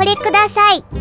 これください。